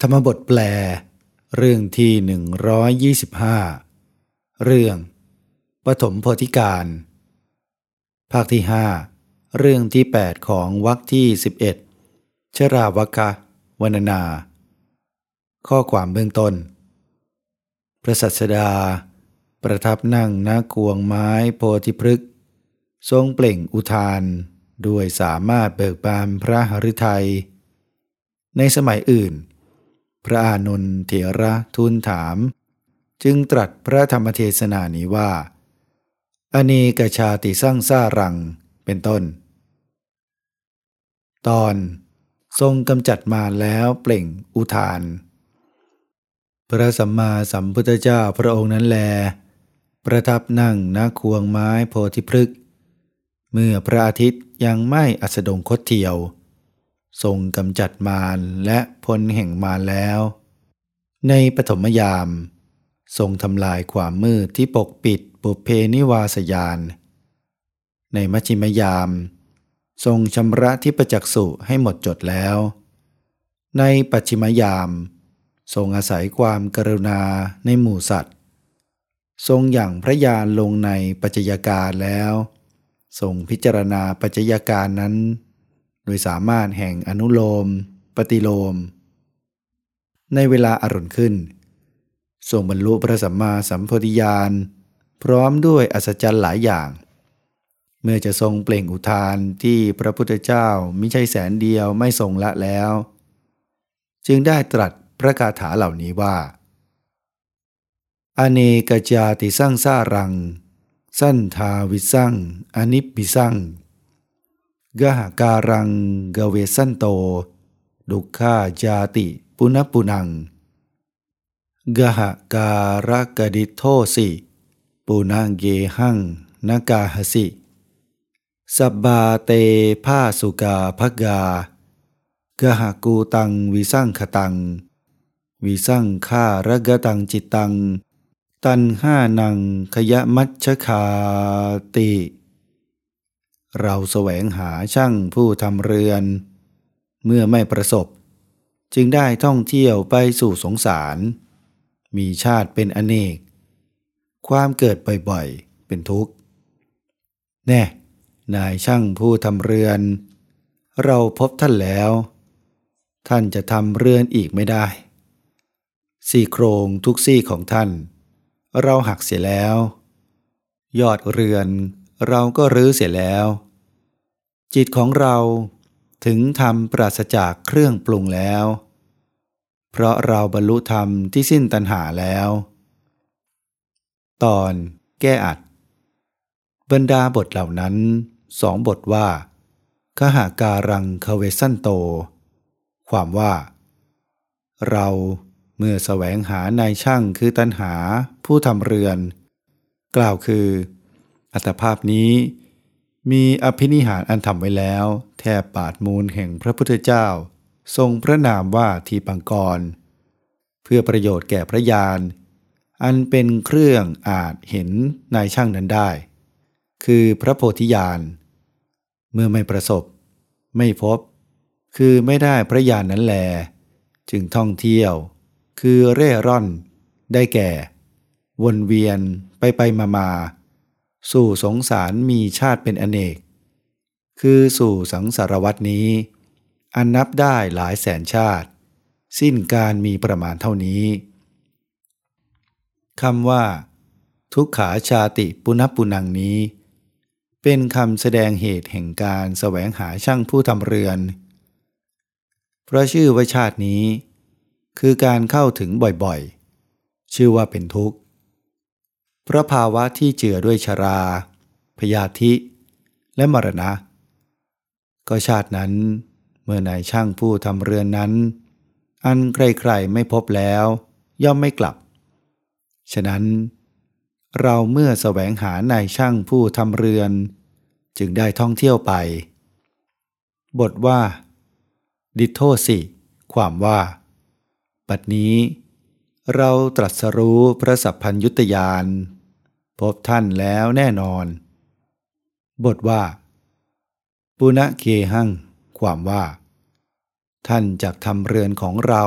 ธรรมบทแปล เรื่องที่ 125 เรื่องปฐมโพธิการ ภาคที่ 5 เรื่องที่ 8 ของวรรคที่ 11 ชราวกะวนนา ข้อความเบื้องต้น พระสัสดา ประทับนั่งณกวงไม้โพธิพฤกษ์ทรงเปล่งอุทานด้วยสามารถเบิกบานพระหฤทัย ในสมัยอื่น พระอานนท์เถระทูลถาม จึงตรัสพระธรรมเทศนานี้ว่า อเนกชาติสร้างซ่ารังเป็นต้น ตอนทรงกำจัดมาแล้วเปล่งอุทาน พระสัมมาสัมพุทธเจ้าพระองค์นั้นแล ประทับนั่งณควงไม้โพธิพฤกษ์เมื่อพระอาทิตย์ยังไม่อัสดงคตเทียว ทรงกำจัดมารและพ้นแห่งมารแล้ว ในปฐมยาม ทรงทำลายความมืดที่ปกปิดปุเพนิวาสยาน ในมัชชิมยาม ทรงชำระที่ประจักษุให้หมดจดแล้ว ในปัจฉิมยาม ทรงอาศัยความกรุณาในหมู่สัตว์ ทรงอย่างพระยานลงในปัจจัยการแล้ว ทรงพิจารณาปัจจัยการนั้น โดยสามารถแห่งอนุโลม ปฏิโลม ในเวลาอารุณขึ้นทรงบรรลุพระสัมมาสัมโพธิญาณ พร้อมด้วยอัศจรรย์หลายอย่าง เมื่อจะทรงเปล่งอุทานที่พระพุทธเจ้ามิใช่แสนเดียวไม่ทรงละแล้ว จึงได้ตรัสพระคาถาเหล่านี้ว่า อเนกจาติสร้างซารัง สั้นทาวิสั่งอนิปปิสั่ง กหาการังกเวสันโต ดุขาจาติปุณปุนังกหาการกดิโทสิปุนังเยหังนากาหสิสบบาเตผ้าสุกาภกากหากูตังวิสั่งขตัง วิสั่งฆารกตังจิตตัง ตันห้านังขยะมัชชคาติ เราแสวงหาช่างผู้ทำเรือน เมื่อไม่ประสบ จึงได้ท่องเที่ยวไปสู่สงสาร มีชาติเป็นอเนก ความเกิดบ่อยๆ เป็นทุกข์ แน่ นายช่างผู้ทำเรือน เราพบท่านแล้ว ท่านจะทำเรือนอีกไม่ได้ ซี่โครงทุกซี่ของท่าน เราหักเสียแล้ว ยอดเรือนเราก็รื้อเสียแล้ว จิตของเราถึงทำปราศจากเครื่องปรุงแล้ว เพราะเราบรรลุธรรมที่สิ้นตัณหาแล้ว ตอนแก้อัด บรรดาบทเหล่านั้นสองบทว่าขหาการังคเวสันโต ความว่า เราเมื่อแสวงหานายช่างคือตัณหาผู้ทำเรือน กล่าวคือ อัตภาพนี้ มีอภินิหารอันทำไว้แล้ว แทบปาดมูลแห่งพระพุทธเจ้า ทรงพระนามว่าทีปังกร เพื่อประโยชน์แก่พระยานอันเป็นเครื่องอาจเห็นนายช่างนั้นได้ คือพระโพธิญาณ เมื่อไม่ประสบ ไม่พบ คือไม่ได้พระญาณนนั้นแล จึงท่องเที่ยว คือเร่ร่อน ได้แก่ วนเวียนไปไปมามา สู่สงสารมีชาติเป็นอเนก คือสู่สังสารวัตนี้ อันนับได้หลายแสนชาติ สิ้นการมีประมาณเท่านี้คำว่า ทุกขาชาติปุณปุนังนี้ เป็นคำแสดงเหตุแห่งการแสวงหาช่างผู้ทำเรือน เพราะชื่อว่าชาตินี้ คือการเข้าถึงบ่อยๆ ชื่อว่าเป็นทุกข์ เพราะภาวะที่เจือด้วยชรา พยาธิและมรณะ ก็ชาตินั้น เมื่อนายช่างผู้ทำเรือนนั้น อันใครๆไม่พบแล้ว ย่อมไม่กลับ ฉะนั้น เราเมื่อแสวงหานายช่างผู้ทำเรือน จึงได้ท่องเที่ยวไป บทว่า ดิโทสิความว่าบัดนี้ เราตรัสรู้พระสัพพัญยุตยาน พบท่านแล้วแน่นอน บทว่า ปุณะเกหัง ความว่า ท่านจากทำเรือนของเรา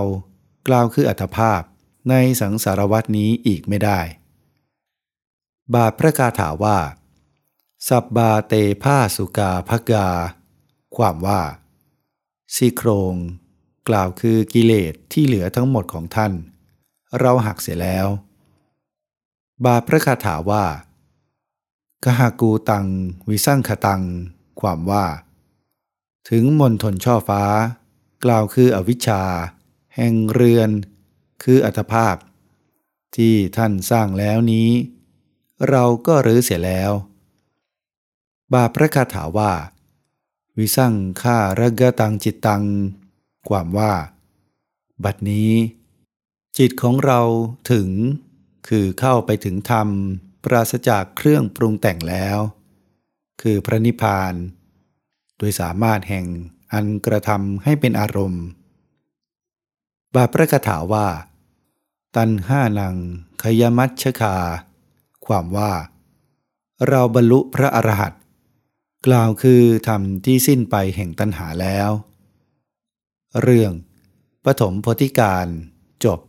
กล่าวคืออัตภาพในสังสารวัตนี้อีกไม่ได้ บาทพระคาถาว่า สับบาเตผ้าสุกาภกา ความว่าซี่โครง กล่าวคือกิเลสที่เหลือทั้งหมดของท่าน เราหักเสียแล้ว บาพระคาถาว่ากหากูตัง วิสั่งขตัง ความว่า ถึงมนทนช่อฟ้า กล่าวคืออวิชชา แห่งเรือน คืออัตภาพ ที่ท่านสร้างแล้วนี้ เราก็รื้อเสียแล้ว บาพระคาถาว่า วิสั่งฆ่าระกตังจิตตัง ความว่า บัดนี้ จิตของเราถึง คือเข้าไปถึงธรรมปราศจากเครื่องปรุงแต่งแล้ว คือพระนิพพาน โดยสามารถแห่งอันกระทำให้เป็นอารมณ์ บาปประกถาว่า ตันห้านังขยมัชคา ความว่า เราบรรลุพระอรหันต์กล่าวคือธรรมที่สิ้นไปแห่งตัณหาแล้ว เรื่องปฐมโพธิการจบ